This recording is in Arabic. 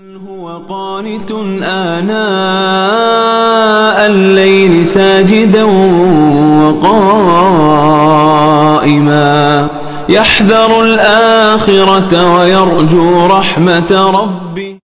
من هو قانت آناء الليل ساجدا وقائما. يحذر الآخرة ويرجو رحمة ربه.